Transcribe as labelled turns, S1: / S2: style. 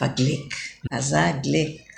S1: פגליק, אזק גליק.